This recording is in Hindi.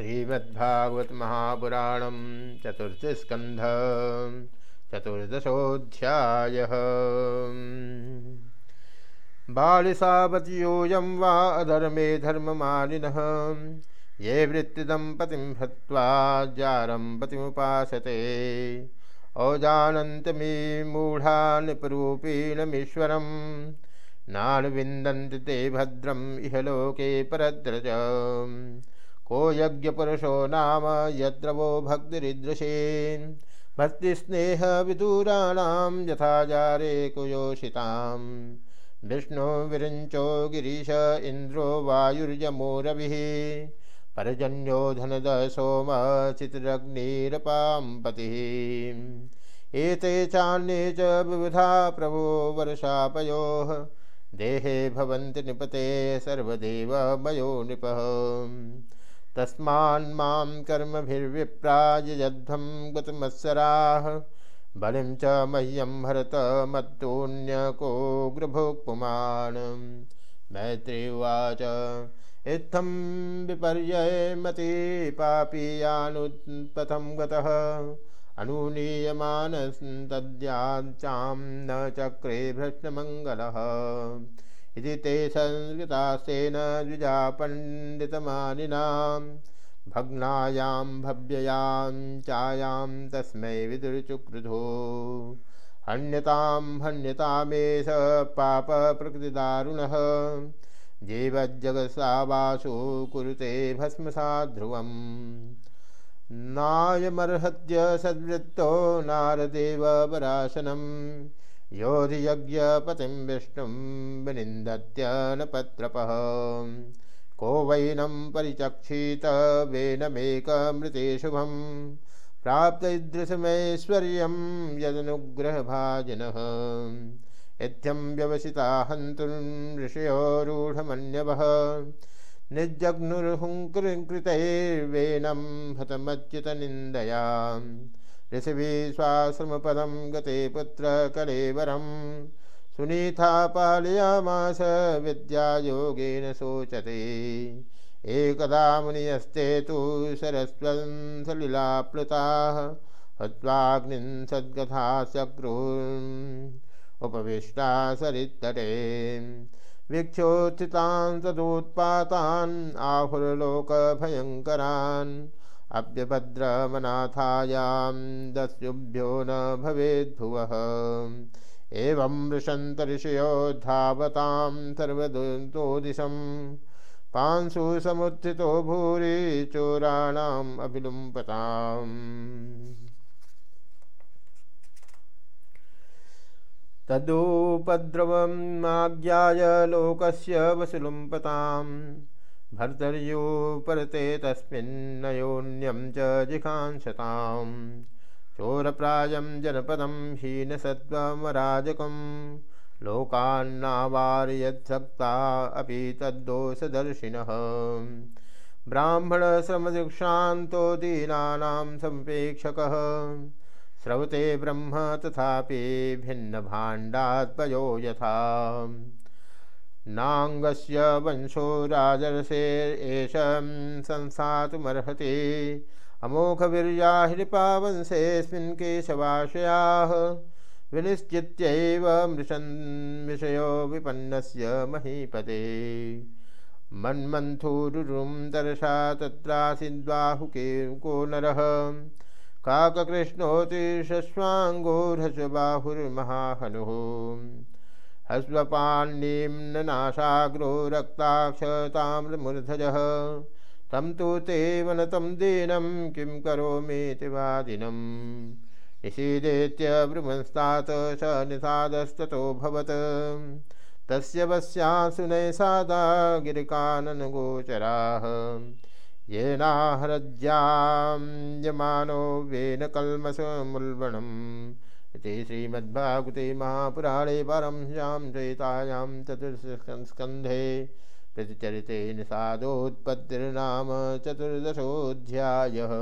श्रीमद्भागवत महापुराण चतुर्थस्कंध चतुर्दशोध्याय बालिशावतीयोऽयं वा अधर्मे धर्ममालिनः ये वृत्तिदं पतिं हत्वा जारं पतिमुपासते औजानन्तमी मूढा निपरूपीणमीश्वरं नानुविन्दन्ति ते भद्रम् इह लोके परद्रज। को यज्ञपुरुषो नाम यद्रवो भक्तिरिदृशेन् भक्तिस्नेहविदूराणां यथा जारे विष्णु विरिञ्चो गिरीश इन्द्रो वायुर्यमो रविः पर्जन्यो धनद सोम चित्रग्निरपां पतिः एते चान्ये च विविधा प्रभो वर्षापयोः। देहे भवन्ति निपते सर्वदेवमयो नृपः। तस्मान्मां कर्मभिर्विप्रायध्वं गतमत्सराः। बलिं च मह्यं हरत मत्तोऽन्यको गृभुक्पुमान् मैत्री उवाच, इत्थं विपर्ययमति पापीयानुत्पथं गतः। अनुनीयमानस्तद्याचां न चक्रे भ्रष्टमङ्गलः। ते संस्कृतास्तेन द्विजा पण्डितमानिनां भग्नायां भव्ययां चायां तस्मै विदुर्चुक्रुधो हन्यतां हन्यतामेष पापप्रकृतिदारुणः। जीवज्जगत्सावासु कुरुते भस्मसाध्रुवम्। नायमर्हत्य सद्वृत्तो नारदेव पराशनम् योधियज्ञपतिं विष्णुं विनिन्दत्यनपत्रपः। को वैनं परिचक्षित वेनमेकमृते शुभं प्राप्तैदृशमैश्वर्यं यदनुग्रहभाजनः। इत्यं व्यवसिता हन्तुं ऋषयोरूढमन्यवः। निर्जग्नुर्हुङ्कृतैर्वेनं हतमच्युतनिन्दयाम्। ऋषिभिश्वाश्रमपदं गते पुत्र पुत्रकलेवरं सुनीता पालयामास विद्यायोगेन शोचते। एकदा मुनियस्ते तु सरस्वं सलिलाप्लुताः। सद्गथा चक्रून् उपविष्टा सरित्तटे। वीक्षोत्थितान् तदुत्पातान् आहुर्लोकभयङ्करान्। अभ्यभद्रमनाथायां दस्युभ्यो न भवेद्भुवः। एवं वृषन्त ऋषयो धावतां सर्वदोदिशं पांशु समुत्थितो भूरि चोराणाम् अभिलुम्पताम्। तदुपद्रवमाज्ञाय लोकस्य वसुलुम्पताम्। भर्तर्योपरते तस्मिन्नयोन्यं च जिघांसतां चोरप्रायं जनपदं हीनसत्त्वमराजकं लोकान्नावारयत्सक्ता अपि तद्दोषदर्शिनः। ब्राह्मणश्रमदीक्षान्तो दीनानां सम्पेक्षकः। स्रवते ब्रह्म तथापि भिन्नभाण्डात्पयो यथा। नाङ्गस्य वंशो राजर्षेश संस्थातुमर्हति अमोघवीर्या हृपावंशेऽस्मिन् केशवाशयाः। विनिश्चित्यैव मृशन् विषयो विपन्नस्य महीपते। मन्मन्थुरुरुं दर्शा तत्रासीद्बाहुके को नरः। काककृष्णोतिशश्वाङ्गोर्हसबाहुर्महाहनुः हस्वपान्नीं नाशाग्रो रक्ताक्षताम्रमूर्धजः तं तु ते वनतं दीनं किं करोमीति वादिनम् निषीदेत्यब्रुमंस्तात् स निषादस्ततोऽभवत् तस्य वस्यासु नैषादा गिरिकाननगोचराः। येनाहरज्यां यमानो वेन कल्मषमुल्बणम् इति श्रीमद्भागवते महापुराणे परमश्यां चयितायां चतुर्स्कन्धे प्रतिचरिते निषादोत्पत्तिर्नाम चतुर्दशोऽध्यायः।